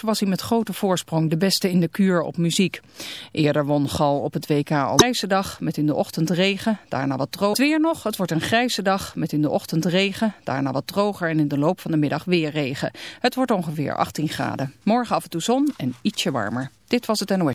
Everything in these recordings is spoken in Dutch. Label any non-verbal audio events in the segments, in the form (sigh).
Was hij met grote voorsprong de beste in de kuur op muziek. Eerder won Gal op het WK al grijze dag met in de ochtend regen, daarna wat droog. weer nog, het wordt een grijze dag met in de ochtend regen, daarna wat droger en in de loop van de middag weer regen. Het wordt ongeveer 18 graden. Morgen af en toe zon en ietsje warmer. Dit was het NOS.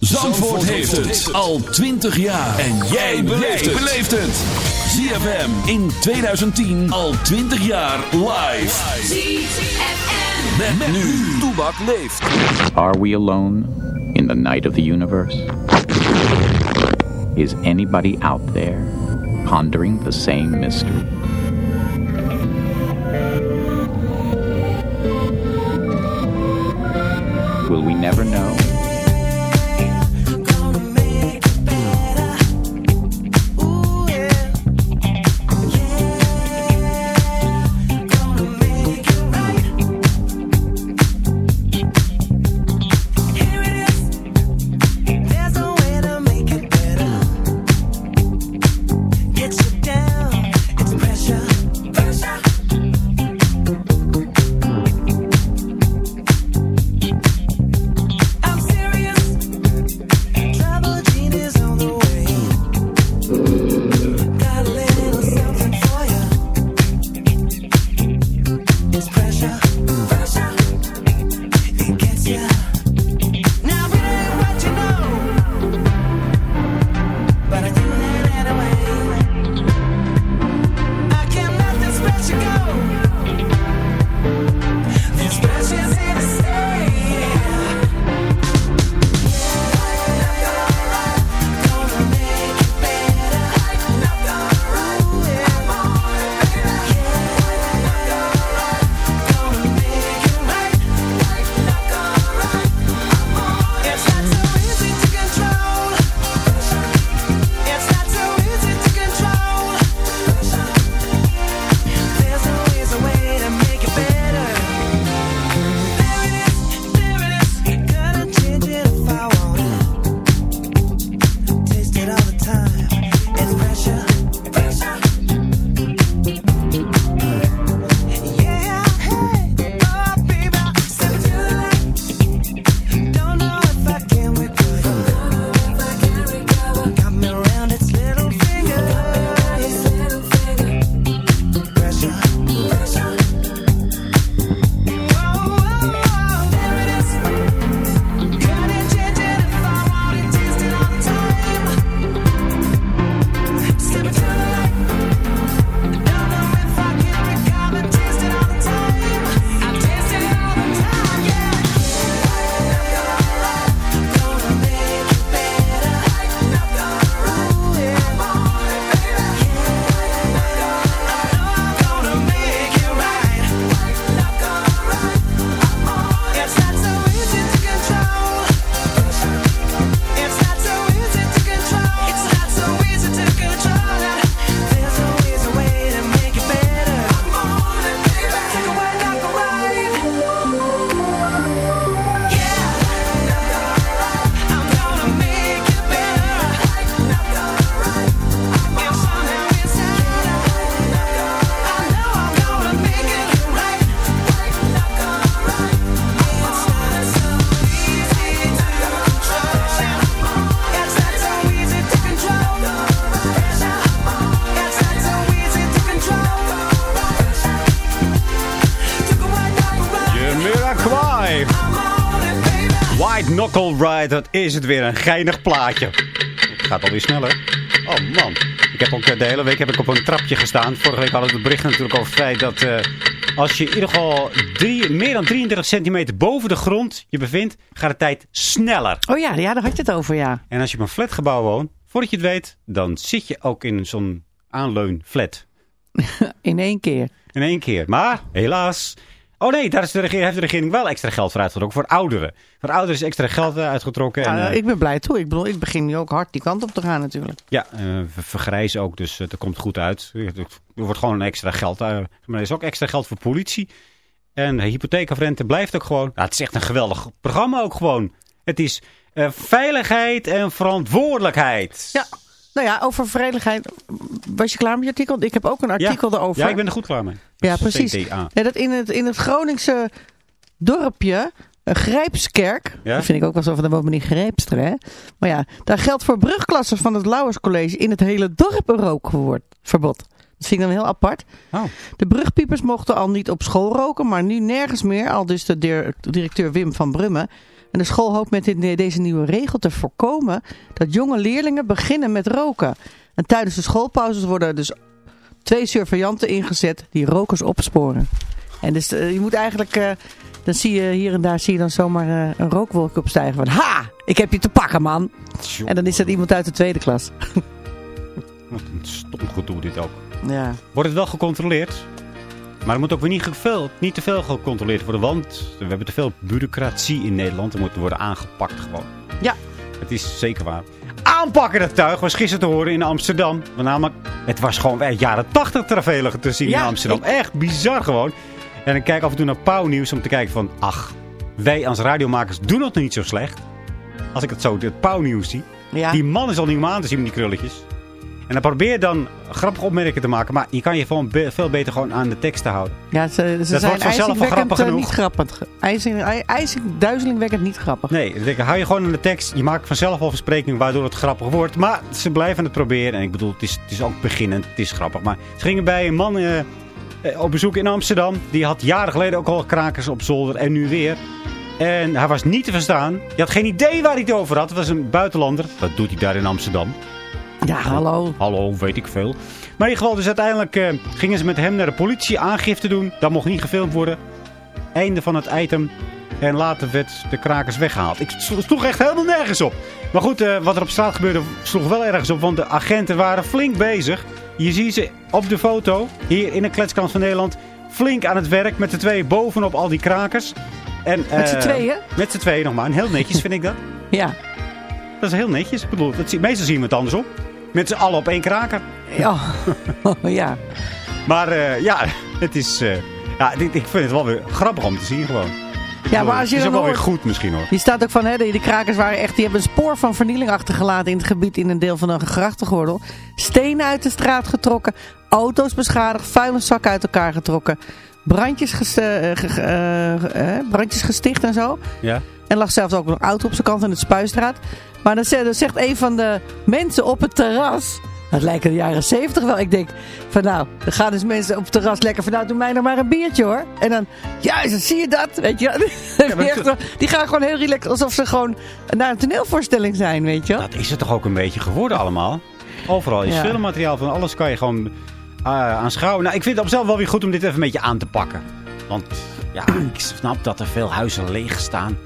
Zandvoort heeft het al 20 jaar. En jij beleeft het. ZFM in 2010 al 20 jaar live. ZFM. Met, met nu. Toebak leeft. Are we alone in the night of the universe? Is anybody out there pondering the same mystery? Will we never know? Ride, dat is het weer. Een geinig plaatje. Het gaat alweer sneller. Oh man. Ik heb ook eh, de hele week heb ik op een trapje gestaan. Vorige week hadden we het bericht natuurlijk over het feit dat... eh, als je in ieder geval drie, meer dan 33 centimeter boven de grond je bevindt... gaat de tijd sneller. Oh ja, ja, daar had je het over, ja. En als je op een flatgebouw woont... voordat je het weet, dan zit je ook in zo'n aanleunflat. (laughs) In één keer. In één keer. Maar, helaas... Oh nee, daar is de regering, heeft de regering wel extra geld voor uitgetrokken. Voor ouderen. Voor ouderen is extra geld eh, uitgetrokken. En, Ja, eh, ik ben blij toe. Ik bedoel, ik begin nu ook hard die kant op te gaan natuurlijk. Ja, eh, we vergrijzen ook, dus het komt goed uit. Er wordt gewoon een extra geld. eh, maar er is ook extra geld voor politie. En de hypotheekafrente blijft ook gewoon. Ja, het is echt een geweldig programma ook gewoon. Het is eh, veiligheid en verantwoordelijkheid. Ja. Nou ja, over veiligheid. Was je klaar met je artikel? Ik heb ook een artikel erover. Ja, ik ben er goed klaar mee. Ja, precies. Ja, dat in, het, in het Groningse dorpje, een Grijpskerk. Ja? Dat vind ik ook wel zo van, de woont meneer Grijpster, hè. Maar ja, daar geldt voor brugklassen van het Lauwerscollege in het hele dorp een rookverbod. Dat vind ik dan heel apart. Oh. De brugpiepers mochten al niet op school roken, maar nu nergens meer. Al dus de dir- directeur Wim van Brummen. En de school hoopt met dit- deze nieuwe regel te voorkomen dat jonge leerlingen beginnen met roken. En tijdens de schoolpauzes worden dus twee surveillanten ingezet die rokers opsporen. En dus eh, je moet eigenlijk, eh, dan zie je hier en daar zie je dan zomaar eh, een rookwolk opstijgen van ha, ik heb je te pakken man. En dan is dat iemand uit de tweede klas. Wat een stom gedoe dit ook. Ja. Wordt het wel gecontroleerd? Maar er moet ook weer niet, veel, niet te veel gecontroleerd worden. Want we hebben te veel bureaucratie in Nederland. Er moet worden aangepakt gewoon. Ja. Het is zeker waar. Aanpakken dat tuig was gisteren te horen in Amsterdam. Want namelijk, het was gewoon uit jaren 80 travelen te zien Ja, in Amsterdam. ik- Echt bizar gewoon. En ik kijk af en toe naar Pauwnieuws om te kijken van... Ach, wij als radiomakers doen het nog niet zo slecht. Als ik het zo, het Pauwnieuws zie. Ja. Die man is al niet om aan te zien met die krulletjes. En dan probeer je dan grappige opmerkingen te maken. Maar je kan je gewoon be- veel beter gewoon aan de tekst te houden. Ja, ze, ze Dat zijn wordt vanzelf wel grappig eh, genoeg. niet grappig. IJzing, ij- ijzing, duizelingwekkend niet grappig. Nee, ik, hou je gewoon aan de tekst. Je maakt vanzelf al versprekingen waardoor het grappig wordt. Maar ze blijven het proberen. En ik bedoel, het is, het is ook beginnend. Het is grappig. Maar ze gingen bij een man eh, eh, op bezoek in Amsterdam. Die had jaren geleden ook al krakers op zolder. En nu weer. En hij was niet te verstaan. Je had geen idee waar hij het over had. Het was een buitenlander. Dat doet hij daar in Amsterdam. Ja, hallo. Hallo, weet ik veel. Maar in ieder geval, dus uiteindelijk eh, gingen ze met hem naar de politie aangifte doen. Dat mocht niet gefilmd worden. Einde van het item. En later werd de krakers weggehaald. Ik slo- sloeg echt helemaal nergens op. Maar goed, eh, wat er op straat gebeurde sloeg wel ergens op. Want de agenten waren flink bezig. Je ziet ze op de foto, hier in de kletskant van Nederland, flink aan het werk. Met de twee bovenop al die krakers. En, Met z'n eh, tweeën? Met z'n tweeën nog maar. En heel netjes vind ik dat. (laughs) Ja. Dat is heel netjes. Ik bedoel, dat meestal zien we het andersom. Met z'n allen op één kraker. Ja. (laughs) ja. Maar eh, ja, het is... eh, ja, ik, ik vind het wel weer grappig om te zien gewoon. Ja, maar als je het is ook wel weer goed misschien hoor. Die staat ook van, hè, die, die krakers waren echt, die hebben een spoor van vernieling achtergelaten in het gebied in een deel van een grachtengordel. Stenen uit de straat getrokken, auto's beschadigd, vuilniszakken uit elkaar getrokken, brandjes, ges- ge- ge- eh, brandjes gesticht en zo. Ja? En lag zelfs ook een auto op zijn kant in het Spuistraat. Maar dan zegt, dan zegt een van de mensen op het terras... Het lijkt de jaren zeventig wel. Ik denk van nou, dan gaan dus mensen op het terras lekker van nou, doe mij nog maar een biertje hoor. En dan, juist, zie je dat? Weet je (laughs) Die echt die gaan gewoon heel relaxed, alsof ze gewoon naar een toneelvoorstelling zijn, weet je? Dat is het toch ook een beetje geworden allemaal. Overal is Ja. filmmateriaal van alles kan je gewoon eh, aanschouwen. Nou, ik vind het op zelf wel weer goed om dit even een beetje aan te pakken. Want ja, (clears throat) ik snap dat er veel huizen leeg staan.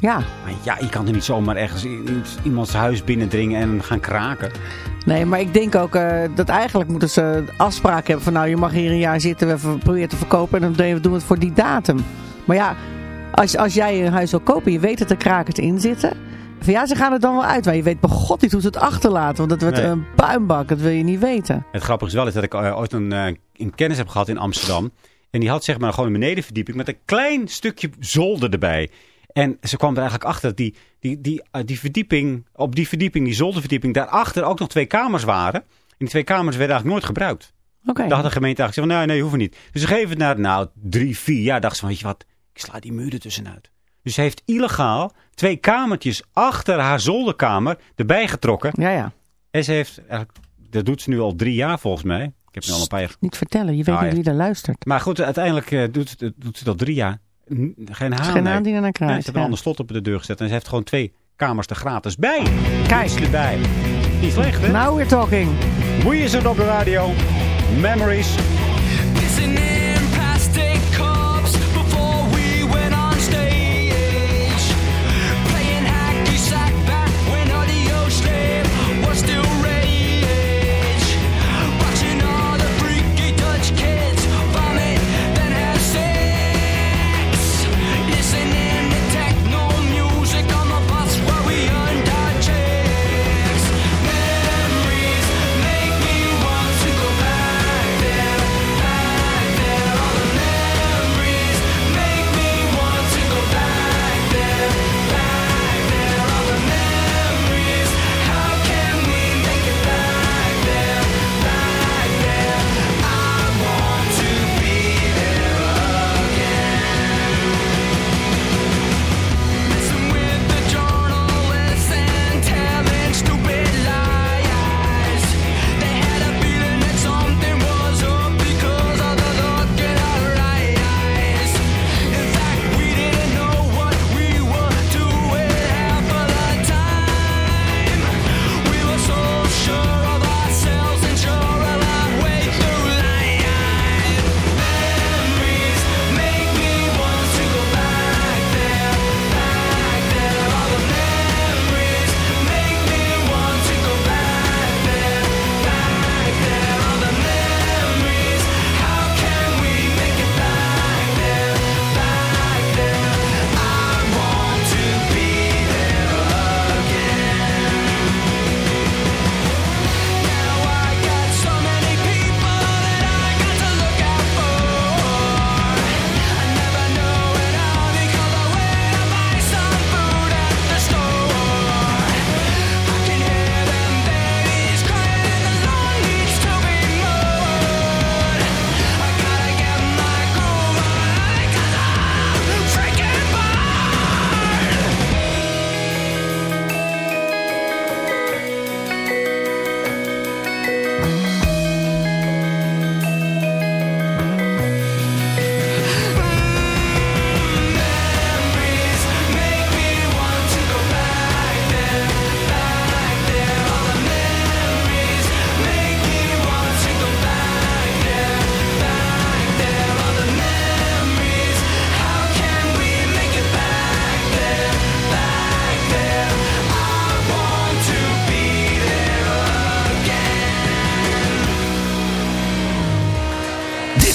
Ja. Maar ja, je kan er niet zomaar ergens iemands huis binnendringen en gaan kraken. Nee, maar ik denk ook eh, dat eigenlijk moeten ze afspraken hebben van nou, je mag hier een jaar zitten, we proberen te verkopen en dan doen we het voor die datum. Maar ja, als, als jij een huis wil kopen, je weet dat er krakers in zitten. Van ja, ze gaan er dan wel uit, maar je weet bij god niet hoe ze het achterlaten, want dat wordt Nee. een puinbak, dat wil je niet weten. Het grappige is wel is dat ik eh, ooit een, eh, een kennis heb gehad in Amsterdam. En die had zeg maar gewoon een benedenverdieping met een klein stukje zolder erbij. En ze kwam er eigenlijk achter dat die, die, die, eh, die verdieping, op die verdieping, die zolderverdieping, daarachter ook nog twee kamers waren. En die twee kamers werden eigenlijk nooit gebruikt. Oké. Daar had de gemeente eigenlijk gezegd van, nee, nee, hoeven niet. Dus ze geven het naar, nou, drie, vier jaar. Dacht ze van, weet je wat, ik sla die muur er tussenuit. Dus ze heeft illegaal twee kamertjes achter haar zolderkamer erbij getrokken. Ja, ja. En ze heeft, eigenlijk, dat doet ze nu al drie jaar volgens mij. Ik heb nu al een paar jaar. Niet vertellen, je weet Ah, niet wie er luistert. Maar goed, uiteindelijk eh, doet, doet ze dat drie jaar geen haan. Geen haan die naar ze hebben een ander slot op de deur gezet. En ze heeft gewoon twee kamers er gratis bij. Kijk. Die erbij. Niet slecht, hè? Now we're talking. We is het op de radio? Memories.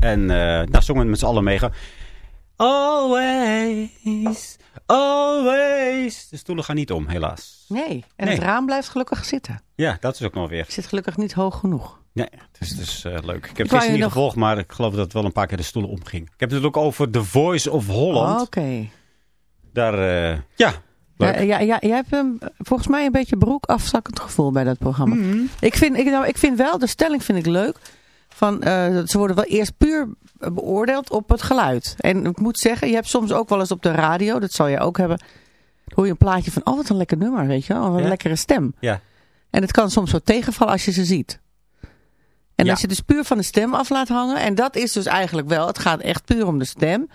En daar zongen we met z'n allen mee. Always, always. De stoelen gaan niet om, helaas. Nee, en Nee. het raam blijft gelukkig zitten. Ja, dat is ook nog weer. Het zit gelukkig niet hoog genoeg. Nee, het is dus eh, leuk. Ik heb het niet nog- gevolgd, maar ik geloof dat het wel een paar keer de stoelen omging. Ik heb het ook over The Voice of Holland. Oh, Oké. Daar, eh, ja. Ja, ja, ja, jij hebt een, volgens mij een beetje broekafzakkend gevoel bij dat programma. Mhm. ik, vind, ik, nou, ik vind wel, de stelling vind ik leuk. Van, eh, ze worden wel eerst puur beoordeeld op het geluid. En ik moet zeggen, je hebt soms ook wel eens op de radio, dat zal je ook hebben, hoor je een plaatje van, oh wat een lekker nummer, weet je wel, wat een Ja. lekkere stem. Ja. En het kan soms zo tegenvallen als je ze ziet. En Ja. als je dus puur van de stem af laat hangen, en dat is dus eigenlijk wel, het gaat echt puur om de stem.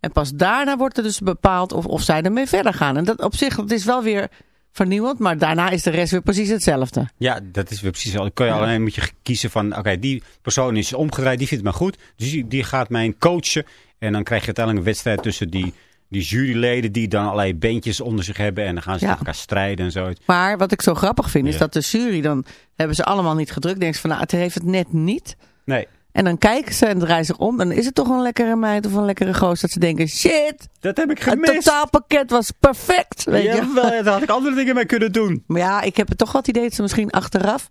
En pas daarna wordt er dus bepaald of, of zij ermee verder gaan. En dat op zich, dat is wel weer vernieuwend, maar daarna is de rest weer precies hetzelfde. Ja, dat is weer precies. Dan kun je alleen moet je kiezen van, oké, die persoon is omgedraaid, die vindt me goed. Dus die, die gaat mij coachen. En dan krijg je uiteindelijk een wedstrijd tussen die, die juryleden die dan allerlei bandjes onder zich hebben. En dan gaan ze Ja. elkaar strijden en zo. Maar wat ik zo grappig vind, is dat de jury, dan hebben ze allemaal niet gedrukt. Denken ze van, nou, het heeft het net niet. Nee, En dan kijken ze en draaien zich om. Dan is het toch een lekkere meid of een lekkere goos dat ze denken, shit, dat heb ik het gemist. totaalpakket was perfect. Weet je? Jawel, daar had ik andere dingen mee kunnen doen. Maar ja, ik heb het toch wat idee dat ze misschien achteraf,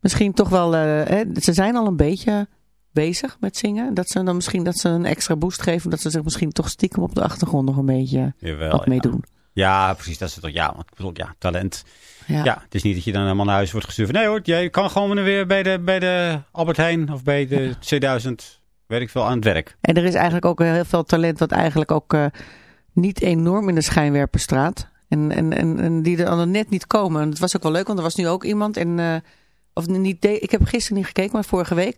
misschien toch wel, eh, hè, ze zijn al een beetje bezig met zingen. Dat ze dan misschien dat ze een extra boost geven. Dat ze zich misschien toch stiekem op de achtergrond nog een beetje Jawel, wat mee ja. doen. Ja, precies. Dat is het toch. Ja, want ik bedoel, ja, talent. Ja. Ja. het is niet dat je dan helemaal naar huis wordt gestuurd. Nee hoor, jij kan gewoon weer bij de, bij de Albert Heijn of bij de C1000, weet ik veel, aan het werk. En er is eigenlijk ook heel veel talent wat eigenlijk ook eh, niet enorm in de schijnwerpers straat. En, en, en, en die er dan net niet komen. En het was ook wel leuk, want er was nu ook iemand. En, eh, of niet, de- ik heb gisteren niet gekeken, maar vorige week.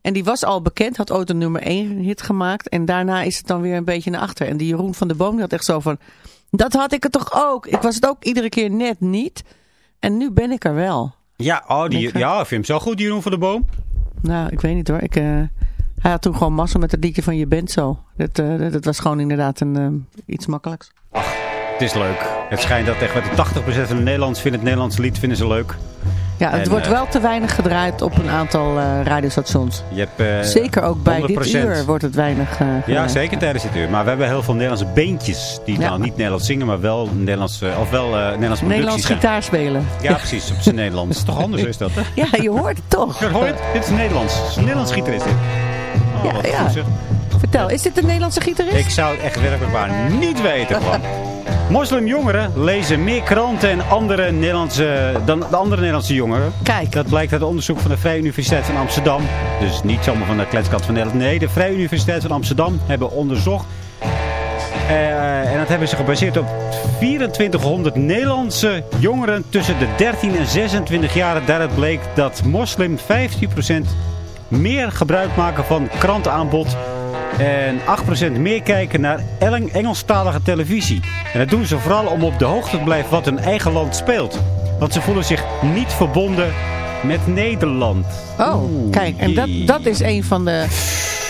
En die was al bekend, had ooit een nummer 1 hit gemaakt. En daarna is het dan weer een beetje naar achter. En die Jeroen van de Boom die had echt zo van... Dat had ik het toch ook? Ik was het ook iedere keer net niet. En nu ben ik er wel. Ja, oh, die, ja, vind hem zo goed, Jeroen van de Boom. Nou, ik weet niet hoor. Ik, eh, hij had toen gewoon massa met het liedje van Je bent zo. Dat, eh, dat, dat was gewoon inderdaad een, eh, iets makkelijks. Het is leuk. Het schijnt dat echt wat 80% van de Nederlanders vinden het Nederlandse lied vinden ze leuk. Ja, het En, wordt eh, wel te weinig gedraaid op een aantal eh, radiostations. Je hebt, eh, Zeker ook bij dit 100%. uur wordt het weinig Ja, gedraaid. zeker tijdens dit uur. Maar we hebben heel veel Nederlandse beentjes die Ja. dan niet Nederlands zingen, maar wel Nederlands, of wel Nederlands zijn. gitaar spelen. Ja, precies. Op zijn Nederlands. Is (laughs) toch anders, is dat? Hè? Ja, je hoort het toch. Ja, je het? Dit is Nederlands. Het is Nederlands gitarist dit. Oh, Ja, wat ja. goed. Vertel, is dit een Nederlandse gitarist? Ik zou het echt werkelijk waar niet weten gewoon. (laughs) Moslimjongeren lezen meer kranten en andere Nederlandse, dan de andere Nederlandse jongeren. Kijk. Dat blijkt uit onderzoek van de Vrije Universiteit van Amsterdam. Dus niet zomaar van de kletskant van Nederland. Nee, de Vrije Universiteit van Amsterdam hebben onderzocht. Eh, en dat hebben ze gebaseerd op 2400 Nederlandse jongeren tussen de 13 en 26 jaar. Daaruit bleek dat moslim 15% meer gebruik maken van krantenaanbod. En 8% meer kijken naar Eng- Engelstalige televisie. En dat doen ze vooral om op de hoogte te blijven wat hun eigen land speelt. Want ze voelen zich niet verbonden met Nederland. Oh, Oeh, kijk. En dat, dat is een van de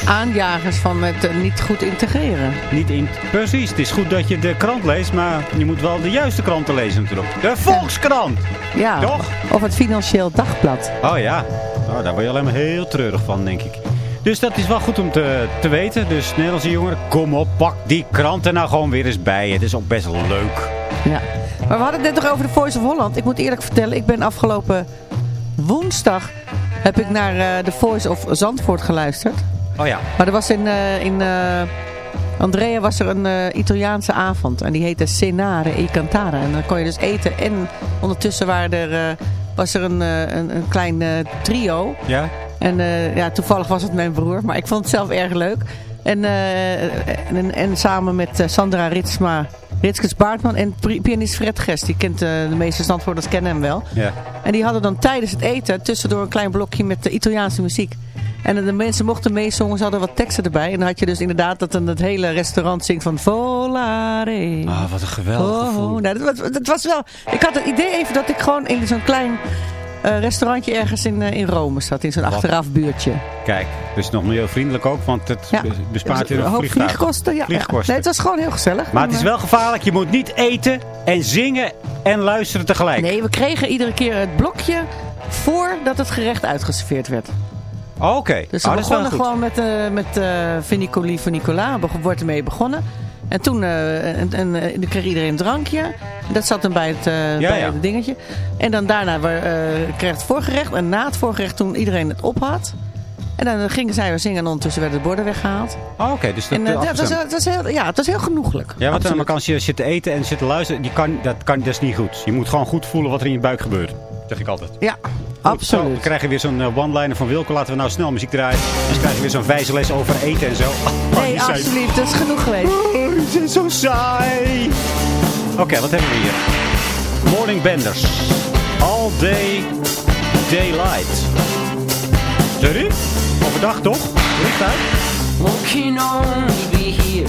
aanjagers van het eh, niet goed integreren. Niet in... Precies, het is goed dat je de krant leest, maar je moet wel de juiste kranten lezen natuurlijk. De Volkskrant! Ja. Toch? Of het Financieel Dagblad. Oh ja, oh, daar word je alleen maar heel treurig van, denk ik. Dus dat is wel goed om te, te weten. Dus Nederlandse jongeren, kom op, pak die kranten nou gewoon weer eens bij. Het is ook best wel leuk. Ja. Maar we hadden het net toch over de Voice of Holland. Ik moet eerlijk vertellen, ik ben afgelopen woensdag heb ik naar eh, de Voice of Zandvoort geluisterd. Oh ja. Maar er was in, eh, in eh, Andrea was er een Italiaanse avond. En die heette Cenare e Cantare. En dan kon je dus eten. En ondertussen waren er, was er een, een, een klein trio. Ja? En eh, ja, toevallig was het mijn broer. Maar ik vond het zelf erg leuk. En, eh, en, en samen met eh, Sandra Ritsma, Ritskes Baartman en pianist Fred Gest. Die kent eh, de meeste Zandvoorters kennen hem wel. Ja. En die hadden dan tijdens het eten tussendoor een klein blokje met de Italiaanse muziek. En de mensen mochten meezongen, ze hadden wat teksten erbij. En dan had je dus inderdaad dat dan het hele restaurant zingt van Volare. Ah, wat een geweldig Oh, gevoel. nou, dat, dat was wel... Ik had het idee even dat ik gewoon in zo'n klein eh, restaurantje ergens in, eh, in Rome staat, in zo'n achterafbuurtje. Kijk, dus nog milieuvriendelijk ook, want het Ja. bespaart weer Een een vliegtuig. vliegkosten. Ja. Vliegkosten. Nee, het was gewoon heel gezellig. Maar het is En, wel gevaarlijk. Je moet niet eten en zingen en luisteren tegelijk. Nee, we kregen iedere keer het blokje voordat het gerecht uitgeserveerd werd. Oh, Oké, Dus we oh, dat is wel begonnen gewoon met, eh met eh Vinicoli voor Nicola. We wordt ermee begonnen. En toen eh, en, en, eh, dan kreeg iedereen een drankje. Dat zat dan bij het, eh, Ja, bij ja. het dingetje. En dan daarna eh, kreeg het voorgerecht. En na het voorgerecht toen iedereen het op had. En dan gingen zij weer zingen en ondertussen werden de borden weggehaald. Oh, Oké, dus dat, En, het was, was heel, ja, het was heel genoeglijk. Ja, want als je zit te eten en zit te luisteren, die kan, dat, kan, dat is niet goed. Je moet gewoon goed voelen wat er in je buik gebeurt. Zeg ik altijd. Ja, Goed, Zo, absoluut. we krijgen weer zo'n eh, one-liner van Wilco. Laten we nou snel muziek draaien. En dan krijg je weer zo'n wijze les over eten en zo. Oh, Nee, zijn- alsjeblieft. Dat is genoeg geweest. Oh, die zijn zo saai. Oké, wat hebben we hier? Morning Benders. All day daylight. Sorry? Overdag toch? Licht uit. Can only be here.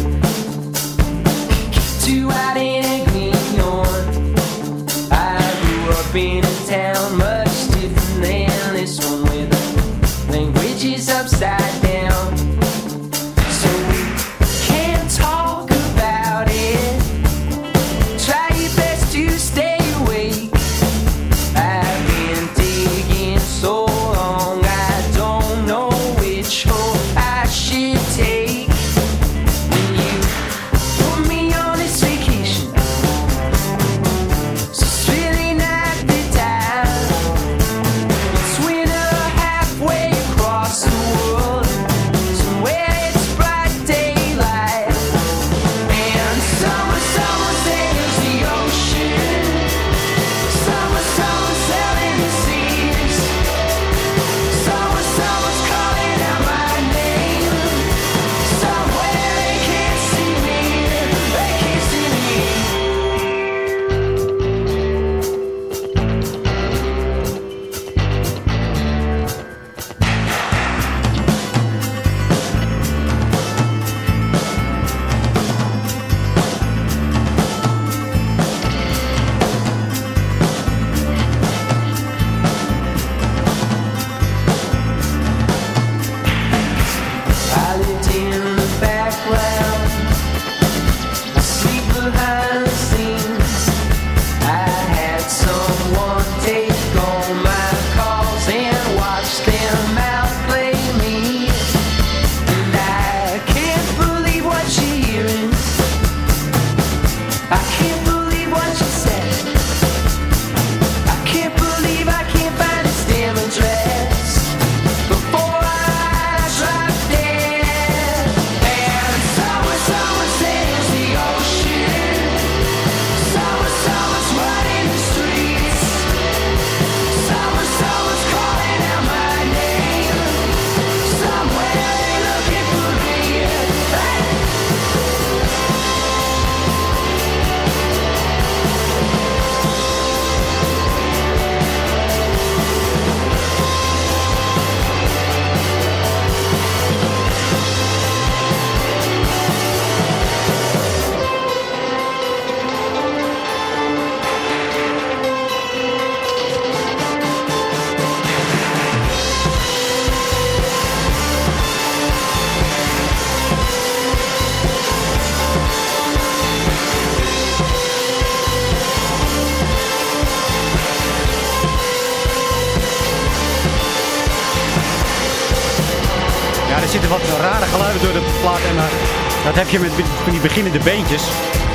Die beginnende beentjes.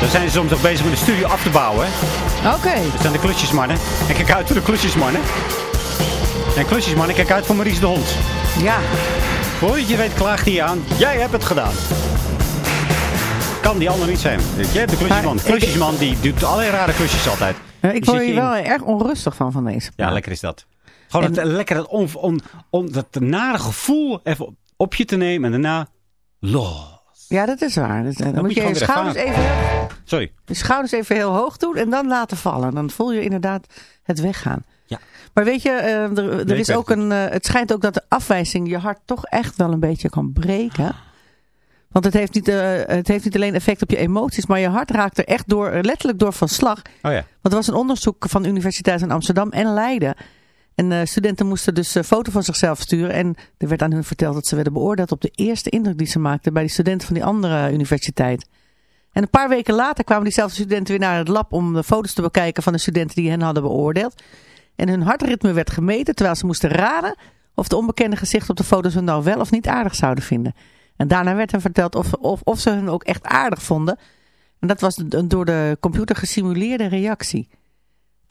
Dan zijn ze soms nog bezig met de studio af te bouwen. Oké. Dat zijn de klusjesmannen. En kijk uit voor de klusjesmannen. En klusjesmannen, kijk uit voor Maurice de Hond. Ja. Voordat je weet, klaagt hij aan. Jij hebt het gedaan. Kan die ander niet zijn. Jij hebt de klusjesman. Maar ik- Klusjesman die doet allerlei rare klusjes altijd. Ik word hier wel erg onrustig van, van deze. Ja, lekker is dat. Gewoon En- lekker dat, on, on, on- dat nare gevoel even op, op je te nemen. En daarna... Los. Ja, dat is waar. Eh, dan, moet je je schouders even, Sorry. je schouders even heel hoog doen en dan laten vallen. Dan voel je inderdaad het weggaan. Ja. Maar weet je, eh, er, er is ook een, eh, het schijnt ook dat de afwijzing je hart toch echt wel een beetje kan breken. Want het heeft, niet, het heeft niet alleen effect op je emoties, maar je hart raakt er echt door, letterlijk door van slag. Oh ja. Want er was een onderzoek van de Universiteit in Amsterdam en Leiden. En eh, studenten moesten dus een foto van zichzelf sturen. En er werd aan hun verteld dat ze werden beoordeeld op de eerste indruk die ze maakten bij die studenten van die andere universiteit. En een paar weken later kwamen diezelfde studenten weer naar het lab om de foto's te bekijken van de studenten die hen hadden beoordeeld. En hun hartritme werd gemeten terwijl ze moesten raden of de onbekende gezichten op de foto's hun nou wel of niet aardig zouden vinden. En daarna werd hen verteld of, of, of ze hun ook echt aardig vonden. En dat was een door de computer gesimuleerde reactie.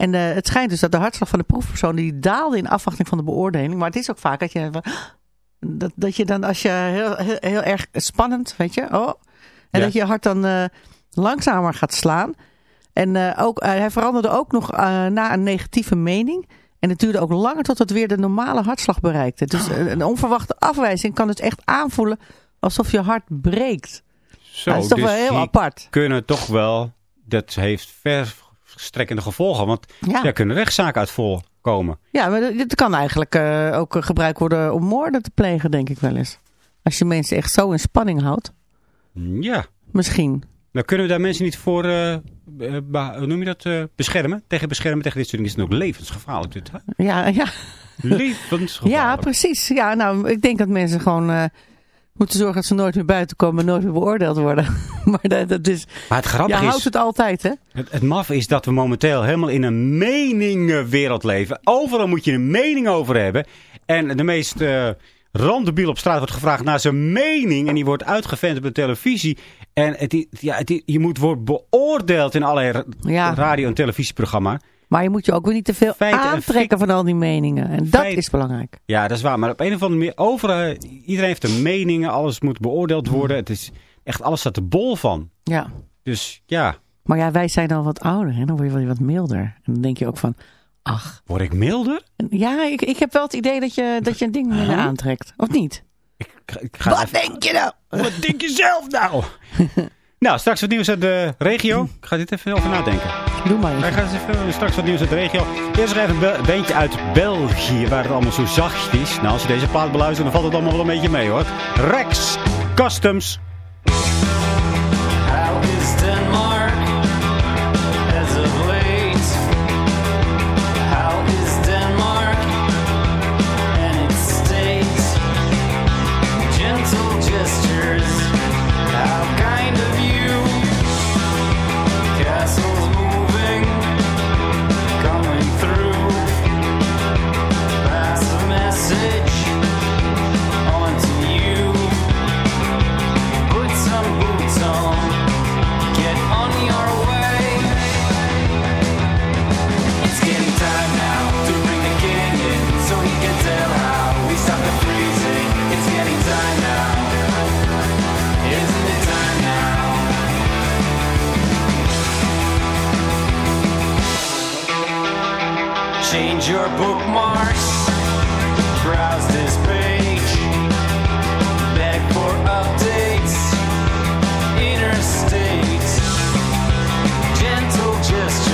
En eh, het schijnt dus dat de hartslag van de proefpersoon die daalde in afwachting van de beoordeling. Maar het is ook vaak dat je, (gasps) dat, dat je dan als je heel, heel, heel erg spannend, weet je, oh, en Ja. dat je hart dan eh, langzamer gaat slaan. En eh, ook, hij veranderde ook nog na een negatieve mening. En het duurde ook langer tot het weer de normale hartslag bereikte. Dus Ah. een, onverwachte afwijzing kan dus echt aanvoelen alsof je hart breekt. Zo, dat is toch dus wel heel apart. kunnen toch wel, dat heeft verstrekkende gevolgen. Want Ja. daar kunnen rechtszaken uit voorkomen. Ja, maar dit kan eigenlijk eh, ook gebruikt worden om moorden te plegen, denk ik wel eens. Als je mensen echt zo in spanning houdt. Ja, Misschien. dan kunnen we daar mensen niet voor, eh, eh, hoe noem je dat, eh, beschermen? Tegen beschermen tegen dit soort dingen is het ook levensgevaarlijk. Dit, hè? Ja, ja. Levensgevaarlijk. ja, precies. Ja, nou, ik denk dat mensen gewoon eh, moeten zorgen dat ze nooit meer buiten komen en nooit meer beoordeeld worden. (laughs) maar dat, dat is, Maar het je grappige houdt is, het altijd, hè? het, het maf is dat we momenteel helemaal in een meningenwereld leven. Overal moet je een mening over hebben. En de meest eh randebiel op straat wordt gevraagd naar zijn mening. En die wordt uitgevent op de televisie. En het, ja, het, je moet worden beoordeeld in allerlei Ja. radio- en televisieprogramma's. Maar je moet je ook weer niet te veel Feiten aantrekken van al die meningen. En dat Feit- is belangrijk. Ja, dat is waar. Maar op een of andere manier, overal, iedereen heeft een mening. Alles moet beoordeeld worden. Het is echt, alles staat er bol van. Ja. Dus ja, Maar ja, wij zijn al wat ouder, hè? Dan word je wel wat milder. En dan denk je ook van, ach. word ik milder? Ja, ik, ik heb wel het idee dat je, dat je een ding minder aantrekt. Of niet? Ik, ik ga Wat even- denk je nou? Wat denk je zelf nou? (laughs) nou, straks wat nieuws uit de regio. Ik ga dit even over nadenken. Doe maar even. gaan eens even straks wat nieuws uit de regio. Eerst nog even een be- beentje uit België, waar het allemaal zo zacht is. Nou, als je deze plaat beluistert, dan valt het allemaal wel een beetje mee hoor. Rex Customs. Your bookmarks. Browse this page. Back for updates. Interstate. Gentle gestures.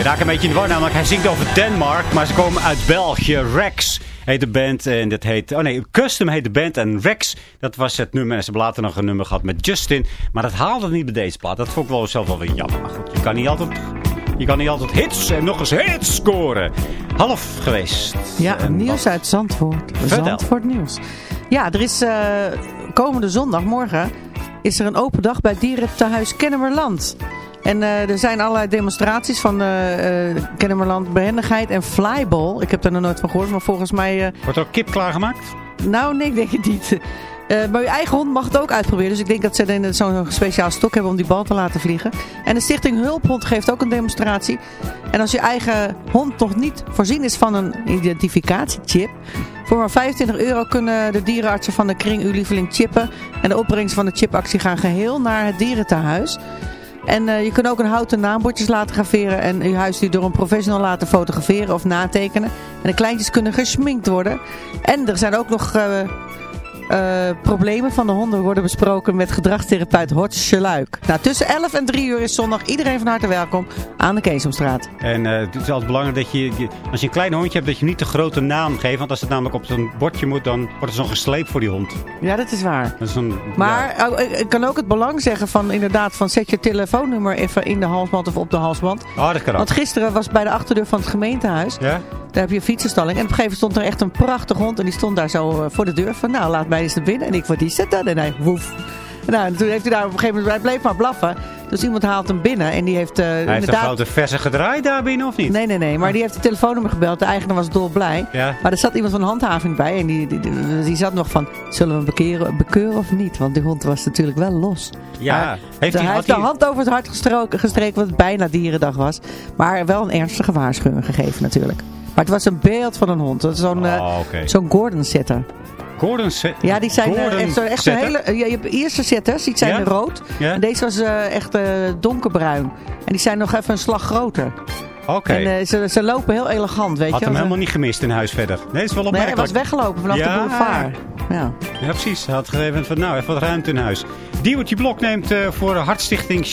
Je raakt een beetje in de war, namelijk hij zingt over Denmark, maar ze komen uit België. Rex heet de band en dat heet... Oh nee, Custom heet de band en Rex, dat was het nummer. En ze hebben later nog een nummer gehad met Justin. Maar dat haalde niet bij deze plaat. Dat vond ik wel zelf wel weer jammer. Maar goed, je kan niet altijd... Je kan niet altijd hits en nog eens hits scoren. Half geweest. Ja, En nieuws wat- uit Zandvoort. Vertel. Zandvoort nieuws. Ja, er is eh, komende zondag, morgen, is er een open dag bij Dierentehuis Kennemerland. En eh, er zijn allerlei demonstraties van eh eh, Kennemerland Behendigheid en Flyball. Ik heb daar nog nooit van gehoord, maar volgens mij... Wordt er ook kip klaargemaakt? nou, nee, ik denk het niet. Maar je eigen hond mag het ook uitproberen. Dus ik denk dat ze zo'n speciaal stok hebben om die bal te laten vliegen. En de stichting Hulphond geeft ook een demonstratie. En als je eigen hond nog niet voorzien is van een identificatiechip... voor maar 25 euro kunnen de dierenartsen van de kring uw lieveling chippen. En de opbrengsten van de chipactie gaan geheel naar het dierentehuis. En eh, je kunt ook een houten naambordjes laten graveren en je huisdier door een professional laten fotograferen of natekenen. En de kleintjes kunnen gesminkt worden. En er zijn ook nog eh, problemen van de honden worden besproken met gedragstherapeut Hort Scheluik. Nou, tussen 11 en 3 uur is zondag iedereen van harte welkom aan de Keesomstraat. En eh, het is altijd belangrijk dat je, je- als je een klein hondje hebt, dat je hem niet de grote naam geeft. Want als het namelijk op zo'n bordje moet, dan wordt het zo'n gesleept voor die hond. Ja, dat is waar. Dat is een, Maar oh, ik ik kan ook het belang zeggen van inderdaad van zet je telefoonnummer even in de halsband of op de halsband. Oh, dat kan. Want gisteren was bij de achterdeur van het gemeentehuis. Ja? Daar heb je een fietsenstalling. En op een gegeven moment stond er echt een prachtig hond. En die stond daar zo eh, voor de deur. Van nou, laat mij eens naar binnen. En ik, wat is dat dan? En hij, woef. Nou, en toen heeft hij daar op een gegeven moment, hij bleef maar blaffen. Dus iemand haalt hem binnen. En die heeft eh Hij heeft een inderdaad... grote verse gedraaid daar binnen, of niet? Nee, nee, nee. Maar die heeft het telefoonnummer gebeld. De eigenaar was dolblij. Ja. Maar er zat iemand van handhaving bij. En die, die, die, die zat nog van, zullen we hem bekeren, bekeuren of niet? Want die hond was natuurlijk wel los. Ja. Maar Heeft hij heeft de hand over het hart gestroken, gestreken, wat het bijna dierendag was. Maar wel een ernstige waarschuwing gegeven natuurlijk. Maar het was een beeld van een hond. Dat is Zo'n eh, Oh, oké. zo'n Gordon sitter. Gordon Set. Ja, die zijn eh, Gordon echt, zo, echt zo'n Setter? hele... Ja, je hebt eerste setters, die zijn Ja? rood. Ja? En deze was eh, echt eh, donkerbruin. En die zijn nog even een slag groter. Oké. En eh, ze, ze lopen heel elegant, weet Had je. hem wel. helemaal niet gemist in huis verder. Nee, is wel Nee, hij opmerkelijk. was weggelopen vanaf de boulevard. Ja. Ja, precies. Hij had gegeven van, nou, even wat ruimte in huis. Diewertje Blok neemt eh, voor de Hartstichting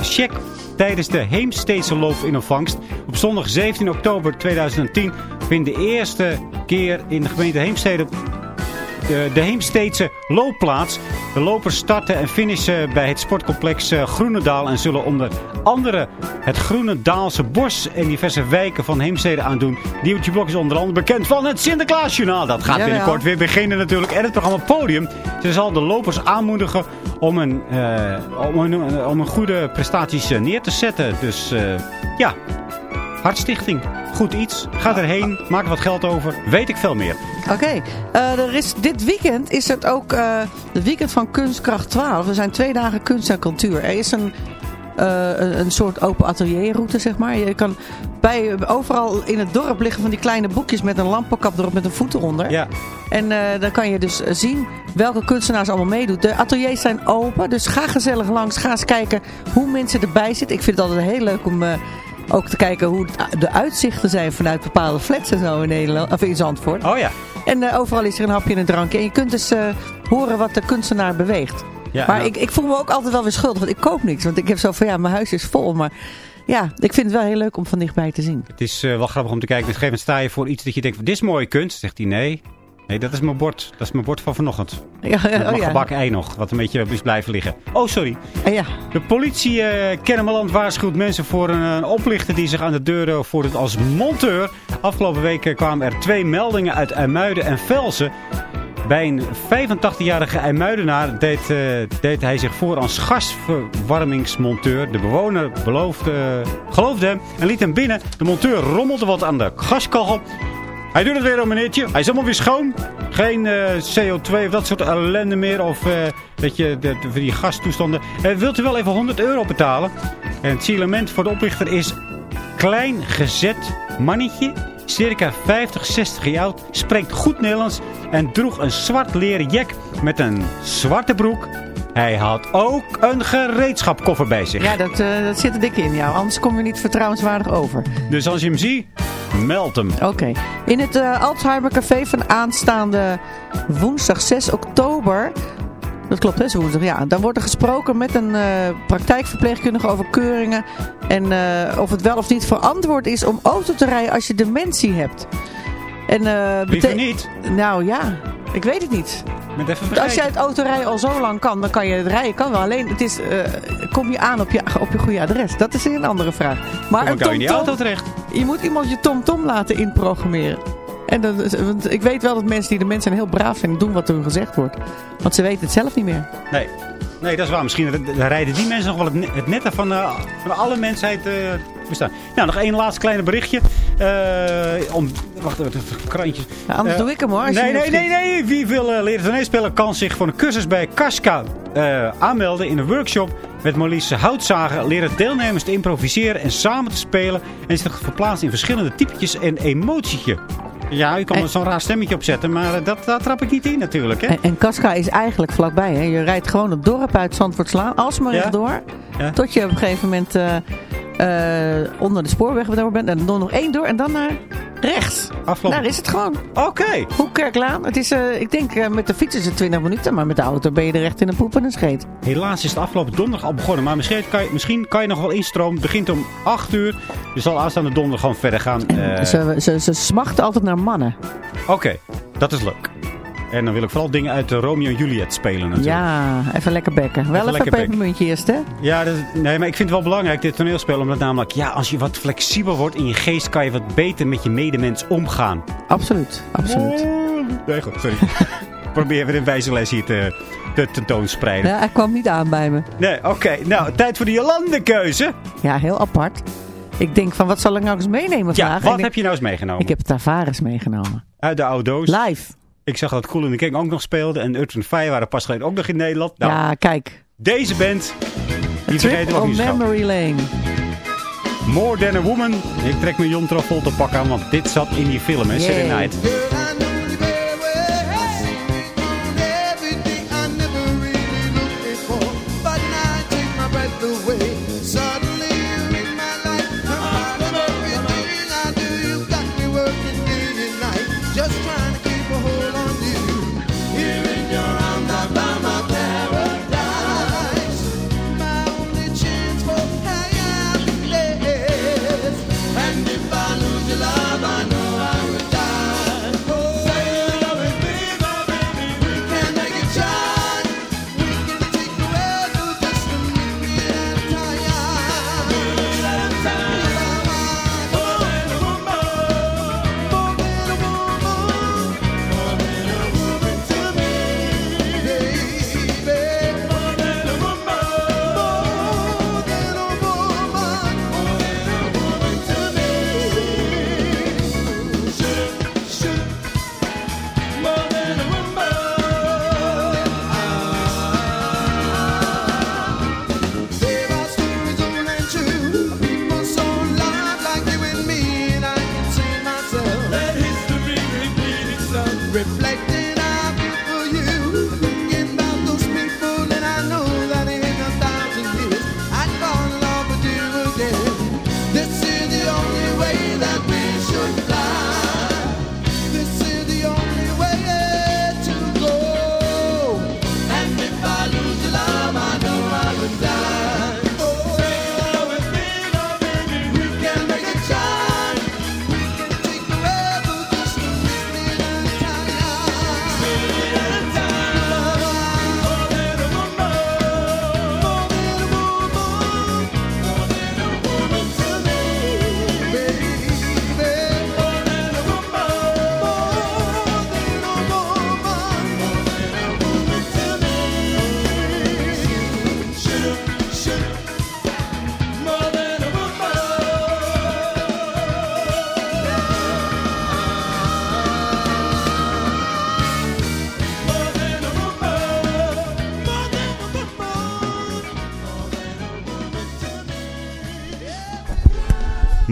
check, tijdens de Heemsteedse loop in ontvangst. Op zondag 17 oktober 2010 vindt de eerste keer in de gemeente Heemstede de, de Heemsteedse loopplaats. De lopers starten en finishen bij het sportcomplex eh, Groenendaal en zullen onder andere het Groenendaalse bos en diverse wijken van Heemstede aandoen. Diewertje Blok is onder andere bekend van het Sinterklaasjournaal. Dat gaat binnenkort weer beginnen natuurlijk. En het programma Podium. Ze zal de lopers aanmoedigen om een, eh, om een, om een goede prestaties eh, neer te zetten. Dus ja, Hartstichting. Goed iets. Ga erheen. Maak wat geld over. Weet ik veel meer. Oké, eh, er is dit weekend is het ook eh het weekend van Kunstkracht 12. Er zijn twee dagen kunst en cultuur. Er is een, eh, een, een soort open atelierroute, zeg maar. Je kan bij, overal in het dorp liggen van die kleine boekjes met een lampenkap erop met een voet eronder. Ja. En eh, dan kan je dus eh, zien welke kunstenaars allemaal meedoen. De ateliers zijn open, dus ga gezellig langs. Ga eens kijken hoe mensen erbij zitten. Ik vind het altijd heel leuk om... eh, ook te kijken hoe de uitzichten zijn vanuit bepaalde flats en zo in, Nederland, of in Zandvoort. Oh ja. En eh, overal is er een hapje en een drankje. En je kunt dus eh, horen wat de kunstenaar beweegt. ja maar nou, ik, ik voel me ook altijd wel weer schuldig, want ik koop niks. Want ik heb zo van, ja, mijn huis is vol. Maar ja, ik vind het wel heel leuk om van dichtbij te zien. Het is eh, wel grappig om te kijken. Op een gegeven moment sta je voor iets dat je denkt, dit is mooie kunst. Zegt hij nee. Nee, dat is mijn bord. Dat is mijn bord van vanochtend. Ja, oh, mijn ja. gebakken ei nog. Wat een beetje is blijven liggen. Oh, sorry. Ah, ja. De politie eh Kennemerland waarschuwt mensen voor een, oplichter die zich aan de deur voordoet als monteur. Afgelopen week kwamen er twee meldingen uit IJmuiden en Velsen. Bij een 85-jarige IJmuidenaar deed, eh, deed hij zich voor als gasverwarmingsmonteur. De bewoner beloofde, geloofde hem en liet hem binnen. De monteur rommelde wat aan de gaskachel. Hij doet het weer, meneertje. Hij is helemaal weer schoon. Geen eh, CO2 of dat soort ellende meer. Of eh, dat je de, de- die gastoestanden. Eh, wilt u wel even 100 euro betalen? En het signalement voor de oplichter is... Klein gezet mannetje. Circa 50, 60 jaar oud. Spreekt goed Nederlands. En droeg een zwart leren jack met een zwarte broek. Hij had ook een gereedschapkoffer bij zich. Ja, dat, eh, dat zit er dik in jou. Anders kom je niet vertrouwenswaardig over. Dus als je hem ziet, meld hem. Oké. In het eh, Alzheimer Café van aanstaande woensdag 6 oktober... Dat klopt, hè, woensdag. Ja, dan wordt er gesproken met een eh, praktijkverpleegkundige over keuringen. En eh, of het wel of niet verantwoord is om auto te rijden als je dementie hebt. En, bete- niet. Nou ja, ik weet het niet. Als jij het autorijden al zo lang kan, dan kan je het rijden. Kan wel. Alleen, het is, eh, kom je aan op je, op je goede adres? Dat is een andere vraag. Maar Dan een kan je auto terecht. je moet iemand je TomTom laten inprogrammeren. En dan, want ik weet wel dat mensen die de mensen zijn heel braaf zijn en doen wat er gezegd wordt. Want ze weten het zelf niet meer. Nee. nee, dat is waar. Misschien ri- rijden die mensen nog wel het, ne- het nette van, eh, van alle mensheid eh bestaan. Nou, nog één laatste kleine berichtje. Eh, om, wacht even, krantjes. Ja, anders doe ik hem hoor. Nee, nee, nee, nee. Wie wil leren toneelspelen kan zich voor een cursus bij Casca aanmelden in een workshop met Marlies Houtzagen. Leren deelnemers te improviseren en samen te spelen. En zich te verplaatsen in verschillende typetjes en emotietje. Ja, u kan er zo'n raar stemmetje op zetten, maar eh, dat, daar trap ik niet in natuurlijk. Hè? En, en Casca is eigenlijk vlakbij. Hè? Je rijdt gewoon het dorp uit Zandvoortslaan, alsmaar Ja? rechtdoor. Ja. Tot je op een gegeven moment eh, eh, onder de spoorweg bent. En dan nog één door en dan naar rechts. Afgelopen. Daar is het gewoon. Oké. Hoekkerklaan. Het is, eh, ik denk eh, met de fiets is het 20 minuten. Maar met de auto ben je er echt in een poep en een scheet. Helaas is het afgelopen donderdag al begonnen. Maar misschien kan je, misschien kan je nog wel instromen. Het begint om 8 uur. Je zal aanstaande donderdag gewoon verder gaan. Eh, Ze, ze, ze smachten altijd naar mannen. Oké, dat is leuk. En dan wil ik vooral dingen uit de Romeo en Juliet spelen natuurlijk. Ja, even lekker bekken. Wel even, bekken. pepermuntje eerst, hè? Ja, dat, nee, maar ik vind het wel belangrijk, dit toneelspel. Omdat namelijk, ja, als je wat flexibel wordt in je geest... kan je wat beter met je medemens omgaan. Absoluut, absoluut. Nee, goed, sorry. (laughs) Probeer weer een wijze les hier te, te tentoonspreiden. Ja, hij kwam niet aan bij me. Nee, oké. Nou, tijd voor de Jolande-keuze. Ja, heel apart. Ik denk van, wat zal ik nou eens meenemen Ja, vandaag? wat Ik denk- heb je nou eens meegenomen? Ik heb Tavares meegenomen. Uit de oude doos. Live. Ik zag dat Cool in the King ook nog speelde. En Earth and Fire waren pas geleden ook nog in Nederland. Nou, ja, kijk. deze band, die vergeten on. Memory Lane. More Than a Woman. Ik trek mijn Jon vol te pakken aan, want dit zat in die film, hè, Yay. Night.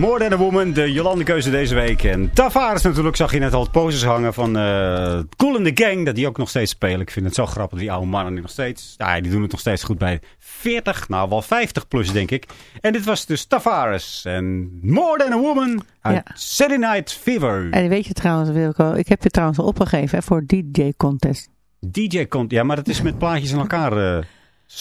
More Than a Woman, de Jolande-keuze deze week. En Tavares natuurlijk, zag je net al het posters hangen van eh Cool in the Gang. Dat die ook nog steeds spelen. Ik vind het zo grappig, die oude mannen die nog steeds... Ja, die doen het nog steeds goed bij 40, nou wel 50 plus denk ik. En dit was dus Tavares. En More Than a Woman uit Ja. Saturday Night Fever. En weet je trouwens, Wilco, ik heb je trouwens al opgegeven hè, voor DJ Contest. DJ komt. Ja, maar dat is met plaatjes aan elkaar. eh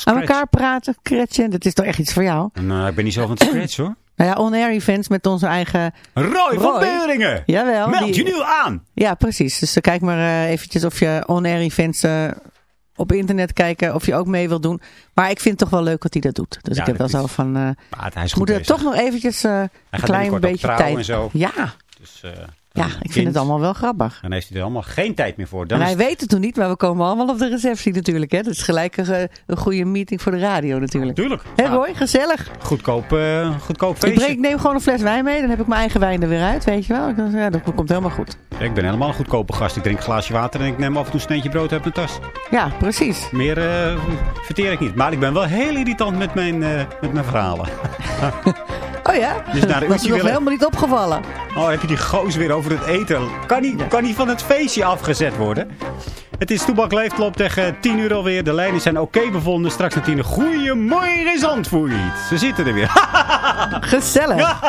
Aan elkaar praten, kretsen, dat is toch echt iets voor jou? Nou, ik ben niet zo van het scratch hoor. Nou ja, on-air events met onze eigen... Roy van. Beuringen! Jawel. Meld die- je nu aan! Ja, precies. Dus dan kijk maar eh, eventjes of je on-air events eh, op internet kijken, of je ook mee wilt doen. Maar ik vind het toch wel leuk dat hij dat doet. Dus Ja, ik heb wel zo van, goed moeten bezig. toch nog eventjes een klein beetje tijd. en zo. Ja, Dus, ja, ik vind kind. het allemaal wel grappig. Dan heeft hij er allemaal geen tijd meer voor. Dan en hij weet het toen niet, maar we komen allemaal op de receptie natuurlijk. Hè? Dat is gelijk een, eh, een goede meeting voor de radio natuurlijk. Tuurlijk. Hé Ja, Roy, gezellig. goedkoop, eh, goedkoop Ik, feestje. breng, ik neem gewoon een fles wijn mee, dan heb ik mijn eigen wijn er weer uit, weet je wel. Ja, dat komt helemaal goed. Ik ben helemaal een goedkope gast. Ik drink een glaasje water en ik neem af en toe een sneetje brood uit mijn tas. Ja, precies. Meer eh, verteer ik niet. Maar ik ben wel heel irritant met mijn, eh, met mijn verhalen. (laughs) Oh ja? Dus dat is uurtje nog willen- helemaal niet opgevallen. Oh, heb je die goos weer over het eten? Kan niet, kan niet van het feestje afgezet worden? Het is Toebak Leefklop tegen 10 uur alweer. De lijnen zijn oké bevonden. Straks naar 10 uur. Goeiemorgen Zandvoort. Ze zitten er weer. (laughs) Gezellig.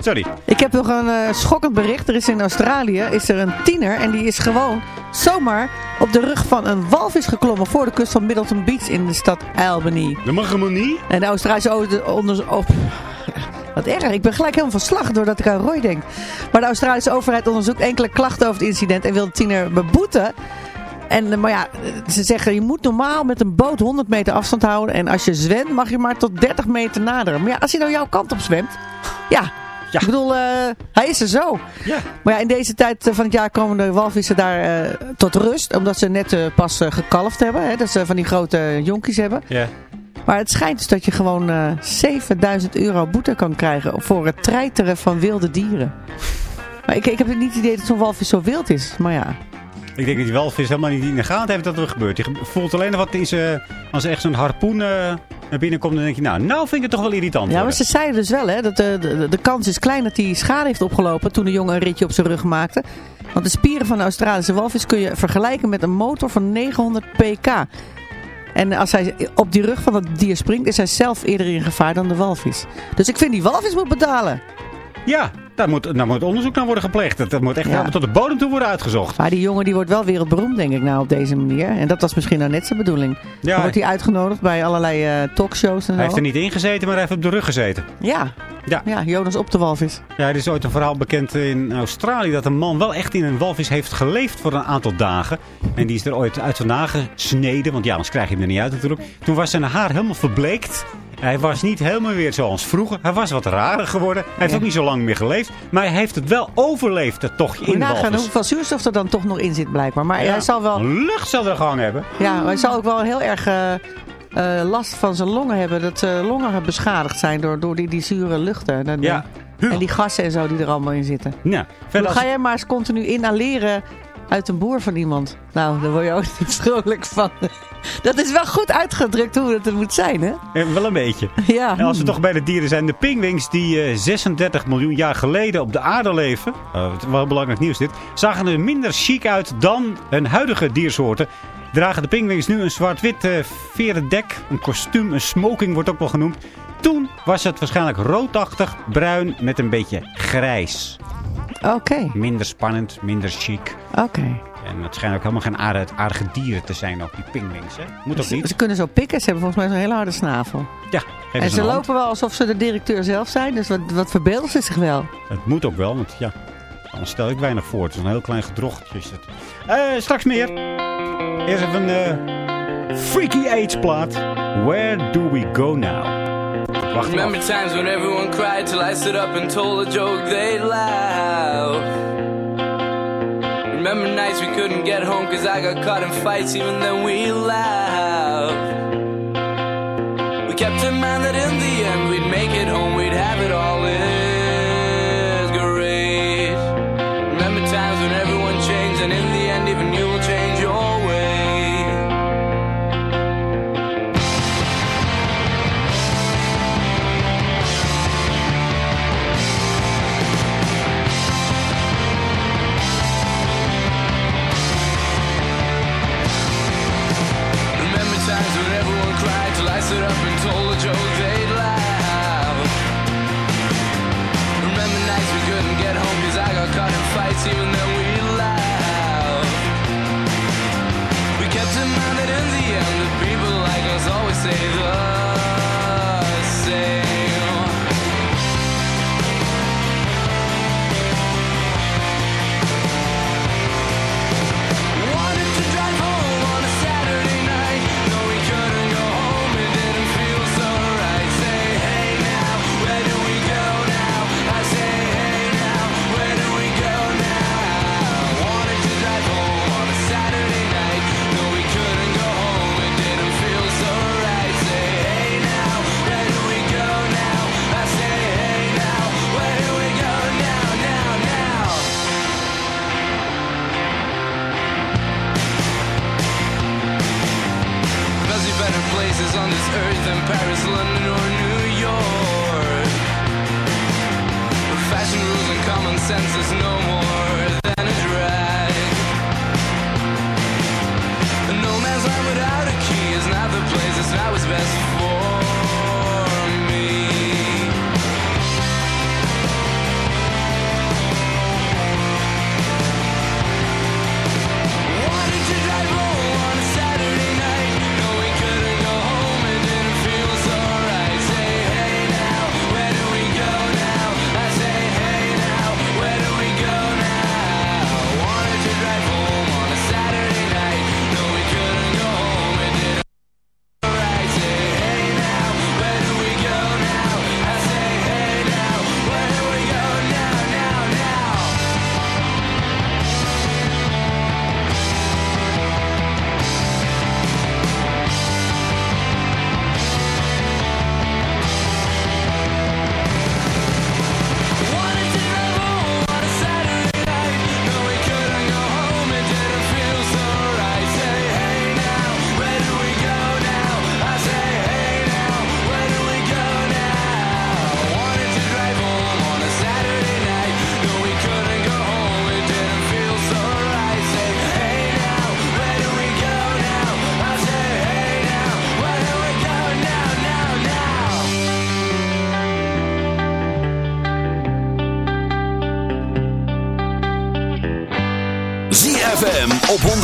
Sorry. Ik heb nog een eh, schokkend bericht. Er is in Australië is er een tiener en die is gewoon zomaar op de rug van een walvis geklommen voor de kust van Middleton Beach in de stad Albany. Dat mag helemaal niet. En de Australische onder... Op, (laughs) wat erg. Ik ben gelijk helemaal van slag doordat ik aan Roy denk. Maar de Australische overheid onderzoekt enkele klachten over het incident en wil de tiener beboeten. En, eh, maar ja, ze zeggen je moet normaal met een boot 100 meter afstand houden. En als je zwemt mag je maar tot 30 meter naderen. Maar ja, als hij nou jouw kant op zwemt. Ja, Ja. ik bedoel, eh, hij is er zo. Ja. Maar ja, in deze tijd eh, van het jaar komen de walvissen daar eh, tot rust. Omdat ze net eh, pas eh, gekalfd hebben. Hè, dat ze van die grote jonkies hebben. Ja. Maar het schijnt dus dat je gewoon eh 7000 euro boete kan krijgen voor het treiteren van wilde dieren. Maar ik, ik heb niet het idee dat zo'n walvis zo wild is. Maar ja, Ik denk dat die walvis helemaal niet in de gaten heeft dat er gebeurt. Je voelt alleen nog wat in zijn... Als er echt zo'n harpoen eh, naar binnen komt, dan denk je... Nou, nou vind ik het toch wel irritant ja maar ze zeiden dus wel hè, dat de, de, de kans is klein dat hij schade heeft opgelopen toen de jongen een ritje op zijn rug maakte. Want de spieren van de Australische walvis kun je vergelijken met een motor van 900 pk. En als hij op die rug van het dier springt, is hij zelf eerder in gevaar dan de walvis. Dus ik vind die walvis moet betalen. Ja, daar moet, daar moet onderzoek naar worden gepleegd. Dat, dat moet echt Ja. tot de bodem toe worden uitgezocht. Maar die jongen die wordt wel wereldberoemd, denk ik nou, op deze manier. En dat was misschien nou net zijn bedoeling. Ja, Dan wordt hij uitgenodigd bij allerlei eh, talkshows en hij zo. heeft er niet in gezeten, maar hij heeft op de rug gezeten. Ja. Ja. ja, Jonas op de walvis. Ja, er is ooit een verhaal bekend in Australië dat een man wel echt in een walvis heeft geleefd voor een aantal dagen. En die is er ooit uit vandaan gesneden, want ja, anders krijg je hem er niet uit natuurlijk. Toen was zijn haar helemaal verbleekt. Hij was niet helemaal weer zoals vroeger. Hij was wat rarer geworden. Hij heeft Ja. ook niet zo lang meer geleefd. Maar hij heeft het wel overleefd, het tochtje in de nagaan hoeveel zuurstof er dan toch nog in zit blijkbaar. Maar Ja, hij zal wel... Lucht zal er gehangen hebben. Ja, maar hij zal ook wel heel erg eh, eh, last van zijn longen hebben. Dat zijn longen beschadigd zijn door, door die, die zure luchten. En, Ja. en die gassen en zo die er allemaal in zitten. Ja, verder Hoe als- ga jij maar eens continu inhaleren uit een boer van iemand? Nou, daar word je ook niet vrolijk van. Dat is wel goed uitgedrukt hoe het moet zijn, hè? Eh, wel een beetje. Ja. En als we toch bij de dieren zijn, de pingwings die eh, 36 miljoen jaar geleden op de aarde leven, uh, wel belangrijk nieuws dit, zagen er minder chic uit dan hun huidige diersoorten. Dragen de pingwings nu een zwart-wit eh veren dek, een kostuum, een smoking wordt ook wel genoemd. Toen was het waarschijnlijk roodachtig, bruin met een beetje grijs. Oké, Minder spannend, minder chic. oké. En het schijnt ook helemaal geen aardige, aardige dieren te zijn, ook die pingwings. Hè? Moet ook Ze, niet. ze kunnen zo pikken. Ze hebben volgens mij zo'n hele harde snavel. Ja, En ze hand. lopen wel alsof ze de directeur zelf zijn. Dus wat, wat verbeelden ze zich wel. Het moet ook wel, want ja, anders stel ik weinig voor. Het is een heel klein gedrochtje. Is het. Eh, straks meer. Eerst even een eh, Freaky Age plaat. Where do we go now? Wacht Remember times when everyone cried till I stood up and told a joke they'd laugh. Remember nights we couldn't get home cause I got caught in fights, even then we laughed. We kept in mind that in the end we'd make it home, we'd have it all is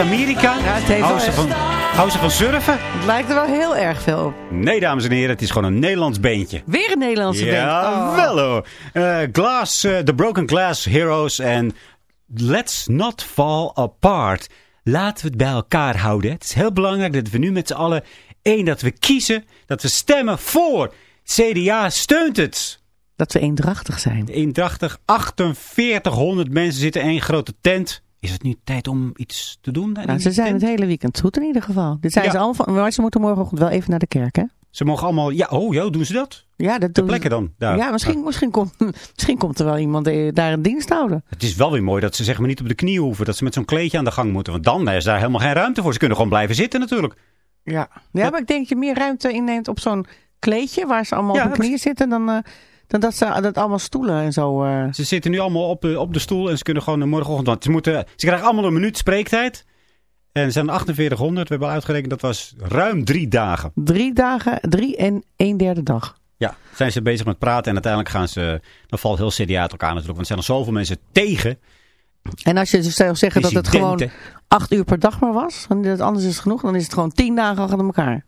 Amerika? Ja, het heeft wel Houden ze echt- van Hou ze van surfen? Het lijkt er wel heel erg veel op. Nee, dames en heren, het is gewoon een Nederlands beentje. Weer een Nederlandse band. Ja, Oh. wel hoor. Eh, glass, eh, The Broken Glass Heroes en Let's Not Fall Apart. Laten we het bij elkaar houden. Het is heel belangrijk dat we nu met z'n allen één, dat we kiezen, dat we stemmen voor. CDA steunt het. Dat we eendrachtig zijn. Eendrachtig, 4800 mensen zitten in één grote tent. Is het nu tijd om iets te doen? Nou, ze zijn tent? het hele weekend goed in ieder geval. Dit zijn Ja. ze allemaal van, maar ze moeten morgenochtend wel even naar de kerk, hè? Ze mogen allemaal... Ja, oh, joh, doen ze dat? Ja, dat Ter plekke dan? Daar. Ja, misschien, misschien, komt, (laughs) misschien komt er wel iemand eh, daar een dienst houden. Het is wel weer mooi dat ze zeg maar niet op de knie hoeven. Dat ze met zo'n kleedje aan de gang moeten. Want dan is daar helemaal geen ruimte voor. Ze kunnen gewoon blijven zitten natuurlijk. Ja. ja, maar ik denk dat je meer ruimte inneemt op zo'n kleedje waar ze allemaal Ja, op maar- knieën zitten dan, eh, dan dat ze dat allemaal stoelen en zo. eh. Ze zitten nu allemaal op de, op de stoel en ze kunnen gewoon morgenochtend... Want ze, moeten, ze krijgen allemaal een minuut spreektijd. En ze zijn 4800. We hebben al uitgerekend dat was ruim drie dagen. Drie dagen, drie en een derde dag. Ja, zijn ze bezig met praten en uiteindelijk gaan ze... Dan valt heel CDA uit elkaar natuurlijk. Want er zijn al zoveel mensen tegen. En als je dus zou zeggen dat het gewoon acht uur per dag maar was, dat anders is genoeg, dan is het gewoon tien dagen achter elkaar.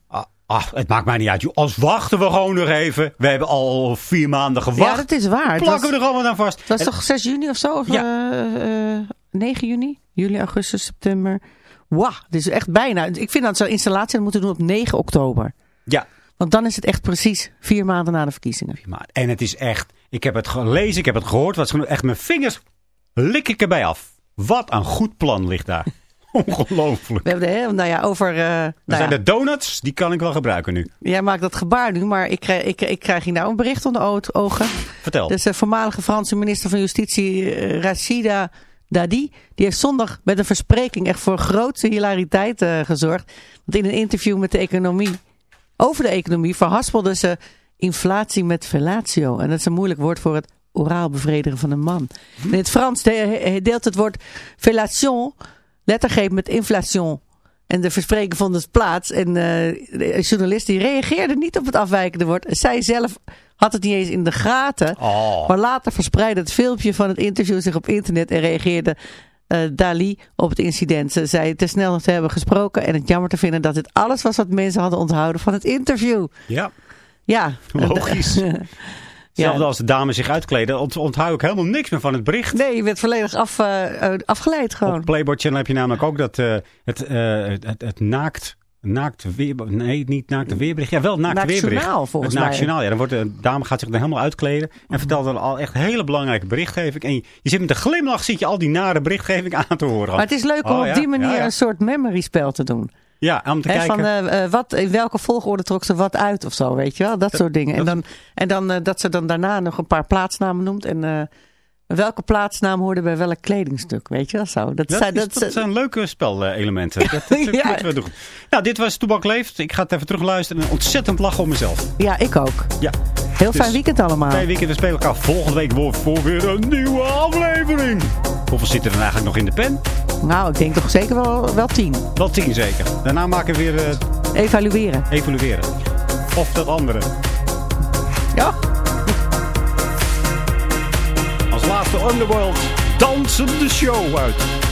Ah, ah, het maakt mij niet uit. Als wachten we gewoon nog even. We hebben al vier maanden gewacht. Ja, dat is waar. Plakken was, we er allemaal aan vast. het was En- toch 6 juni of zo? Of Ja. eh, eh, 9 juni? Juli, augustus, september. Wauw, dit is echt bijna. Ik vind dat een installatie moeten doen op 9 oktober. Ja, Want dan is het echt precies vier maanden na de verkiezingen. Maar, en het is echt, ik heb het gelezen, ik heb het gehoord. Wat echt mijn vingers lik ik erbij af. Wat een goed plan ligt daar. (laughs) Ongelooflijk. We hebben de nou ja, over... nou ja, zijn de donuts, die kan ik wel gebruiken nu. Jij maakt dat gebaar nu, maar ik krijg, ik, ik krijg hier nou een bericht onder ogen. Vertel. Dus de voormalige Franse minister van Justitie, eh, Rachida Dadi, die heeft zondag met een verspreking echt voor grootste hilariteit eh, gezorgd. Want in een interview met de economie, over de economie, verhaspelde ze inflatie met fellatio. En dat is een moeilijk woord voor het oraal bevredigen van een man. In het Frans de- deelt het woord fellation lettergreep met inflation. En de verspreking vond dus plaats. En eh, de journalist die reageerde niet op het afwijkende woord. Zij zelf had het niet eens in de gaten. Oh. Maar later verspreidde het filmpje van het interview zich op internet en reageerde eh, Dali op het incident. Ze zei te snel te hebben gesproken en het jammer te vinden dat dit alles was wat mensen hadden onthouden van het interview. Ja, Ja. logisch. (laughs) Hetzelfde als de dames zich uitkleden, ont onthoud ik helemaal niks meer van het bericht. Nee, je werd volledig af, eh, eh, afgeleid gewoon. Op Playboy Channel heb je namelijk ook dat eh, het, het, naakt... Naakt weer, nee, niet naakt weerbericht. Ja, wel naakt Naakt weerbericht. journaal, volgens het naakt mij. journaal, ja. Dan wordt de dame gaat zich dan helemaal uitkleden. En vertelt dan al echt hele belangrijke berichtgeving. En je, je zit met een glimlach, zit je al die nare berichtgeving aan te horen. Maar het is leuk om Oh, op ja, die manier ja, ja. een soort memory spel te doen. Ja, om te kijken. van eh, eh, wat, in welke volgorde trok ze wat uit of zo, weet je wel? Dat, soort dingen. En dan, en dan eh, dat ze dan daarna nog een paar plaatsnamen noemt. En welke plaatsnaam hoorde bij welk kledingstuk, weet je wel? Zo. Dat, Dat, zijn, is- dat, zijn leuke spelelementen. Dat, dat, Ja. (laughs) moeten we doen. Nou, dit was Toebak Leeft. Ik ga het even terugluisteren en ontzettend lachen om mezelf. Ja, ik ook. Ja. Heel Dus fijn weekend allemaal. Twee weken we spelen elkaar volgende week voor, voor weer een nieuwe aflevering. Hoeveel zit er dan eigenlijk nog in de pen? Nou, ik denk toch zeker wel, wel tien. Wel tien zeker. Daarna maken we weer eh, Evalueren. evalueren. Of dat andere. Ja. Laatste Underworld dansen de show uit.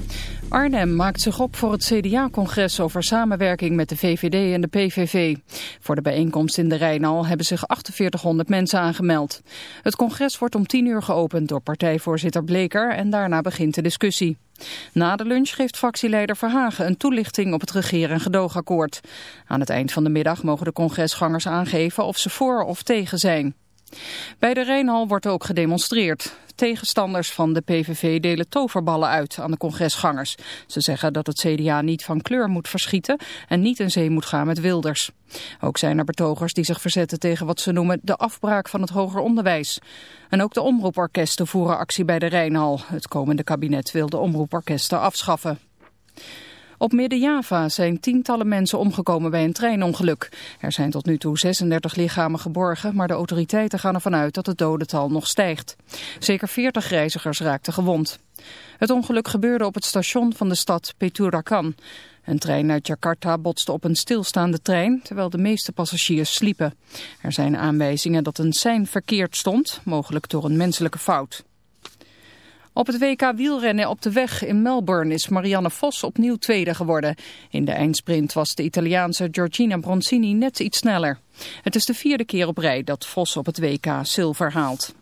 Arnhem maakt zich op voor het CDA-congres over samenwerking met de VVD en de PVV. Voor de bijeenkomst in de Rijnal hebben zich 4800 mensen aangemeld. Het congres wordt om 10 uur geopend door partijvoorzitter Bleker en daarna begint de discussie. Na de lunch geeft fractieleider Verhagen een toelichting op het regeer- en gedoogakkoord. Aan het eind van de middag mogen de congresgangers aangeven of ze voor of tegen zijn. Bij de Rijnhal wordt ook gedemonstreerd. Tegenstanders van de PVV delen toverballen uit aan de congresgangers. Ze zeggen dat het CDA niet van kleur moet verschieten en niet in zee moet gaan met Wilders. Ook zijn er betogers die zich verzetten tegen wat ze noemen de afbraak van het hoger onderwijs. En ook de omroeporkesten voeren actie bij de Rijnhal. Het komende kabinet wil de omroeporkesten afschaffen. Op Midden-Java zijn tientallen mensen omgekomen bij een treinongeluk. Er zijn tot nu toe 36 lichamen geborgen, maar de autoriteiten gaan ervan uit dat het dodental nog stijgt. Zeker 40 reizigers raakten gewond. Het ongeluk gebeurde op het station van de stad Peturakan. Een trein uit Jakarta botste op een stilstaande trein, terwijl de meeste passagiers sliepen. Er zijn aanwijzingen dat een sein verkeerd stond, mogelijk door een menselijke fout. Op het WK wielrennen op de weg in Melbourne is Marianne Vos opnieuw tweede geworden. In de eindsprint was de Italiaanse Giorgina Bronzini net iets sneller. Het is de vierde keer op rij dat Vos op het WK zilver haalt.